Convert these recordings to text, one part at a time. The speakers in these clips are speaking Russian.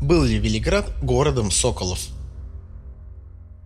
Был ли Велиград городом соколов?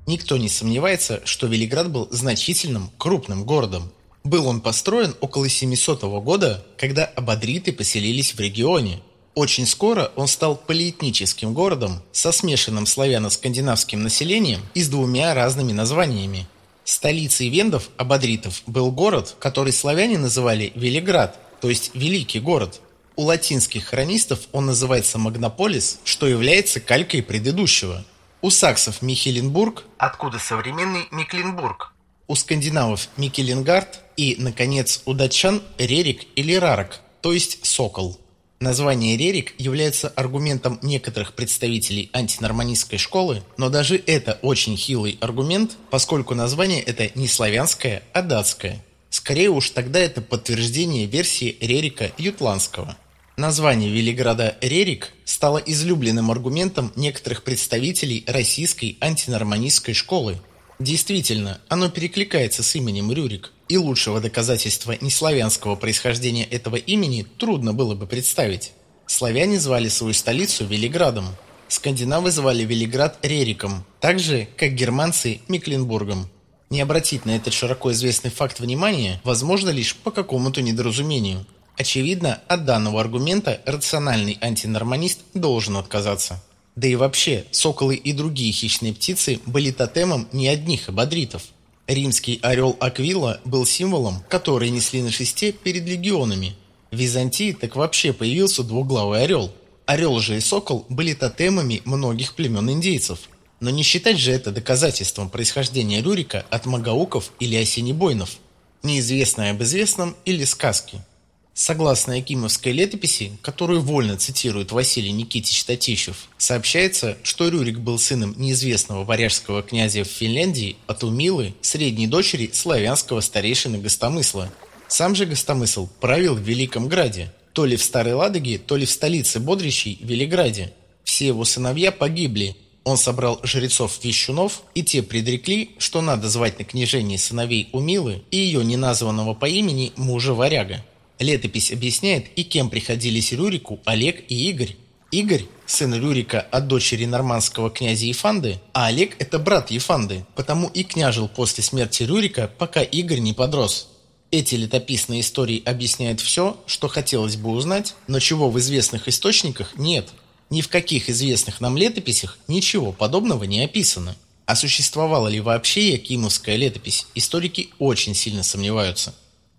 Никто не сомневается, что Велиград был значительным, крупным городом. Был он построен около 700 года, когда абадриты поселились в регионе. Очень скоро он стал полиэтническим городом со смешанным славяно-скандинавским населением и с двумя разными названиями. Столицей вендов, абадритов, был город, который славяне называли Велиград, то есть Великий город. У латинских хронистов он называется Магнополис, что является калькой предыдущего. У саксов Михеленбург, откуда современный Мекленбург. У скандинавов Микеленгард и, наконец, у датчан Рерик или Рарок, то есть Сокол. Название Рерик является аргументом некоторых представителей антинорманистской школы, но даже это очень хилый аргумент, поскольку название это не славянское, а датское. Скорее уж тогда это подтверждение версии Рерика Ютландского. Название Велиграда Рерик стало излюбленным аргументом некоторых представителей российской антинорманистской школы. Действительно, оно перекликается с именем Рюрик – и лучшего доказательства неславянского происхождения этого имени трудно было бы представить. Славяне звали свою столицу Велиградом, скандинавы звали Велиград Рериком, так же, как германцы – Мекленбургом. Не обратить на этот широко известный факт внимания возможно лишь по какому-то недоразумению. Очевидно, от данного аргумента рациональный антинорманист должен отказаться. Да и вообще, соколы и другие хищные птицы были тотемом не одних абадритов – Римский орел Аквила был символом, который несли на шесте перед легионами. В Византии так вообще появился двуглавый орел. Орел же и сокол были тотемами многих племен индейцев. Но не считать же это доказательством происхождения Рюрика от магауков или осенебойнов. Неизвестное об известном или сказки. Согласно Якимовской летописи, которую вольно цитирует Василий Никитич Татищев, сообщается, что Рюрик был сыном неизвестного варяжского князя в Финляндии от Умилы, средней дочери славянского старейшины Гостомысла. Сам же Гостомысл правил в Великом Граде, то ли в Старой Ладоге, то ли в столице Бодрищей, Велиграде. Все его сыновья погибли. Он собрал жрецов-вещунов, и те предрекли, что надо звать на княжение сыновей Умилы и ее неназванного по имени мужа Варяга. Летопись объясняет, и кем приходились Рюрику Олег и Игорь. Игорь – сын Рюрика от дочери нормандского князя Ефанды, а Олег – это брат Ефанды, потому и княжил после смерти Рюрика, пока Игорь не подрос. Эти летописные истории объясняют все, что хотелось бы узнать, но чего в известных источниках нет. Ни в каких известных нам летописях ничего подобного не описано. А существовала ли вообще Якимовская летопись, историки очень сильно сомневаются.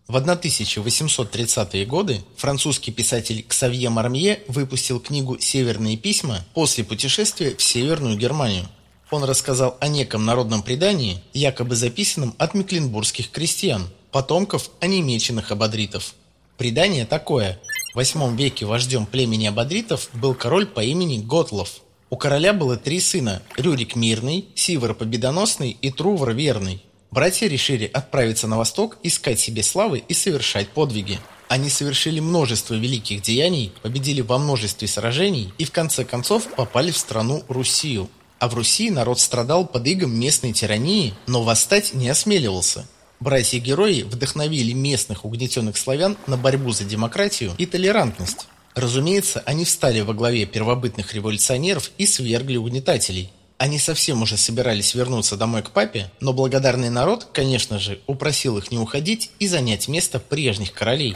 В 1830-е годы французский писатель Ксавье Мармье выпустил книгу «Северные письма» после путешествия в Северную Германию. Он рассказал о неком народном предании, якобы записанном от мекленбургских крестьян, потомков онемеченных абадритов. Предание такое. В VIII веке вождем племени абадритов был король по имени Готлов. У короля было три сына – Рюрик Мирный, Сивер Победоносный и Трувр Верный. Братья решили отправиться на восток, искать себе славы и совершать подвиги. Они совершили множество великих деяний, победили во множестве сражений и в конце концов попали в страну Русию. А в Руси народ страдал под игом местной тирании, но восстать не осмеливался. Братья-герои вдохновили местных угнетенных славян на борьбу за демократию и толерантность. Разумеется, они встали во главе первобытных революционеров и свергли угнетателей – они совсем уже собирались вернуться домой к папе, но благодарный народ, конечно же, упросил их не уходить и занять место прежних королей.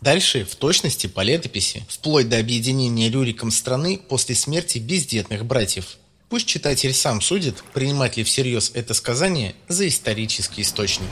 Дальше, в точности по летописи, вплоть до объединения Рюриком страны после смерти бездетных братьев. Пусть читатель сам судит, принимать ли всерьез это сказание за исторический источник.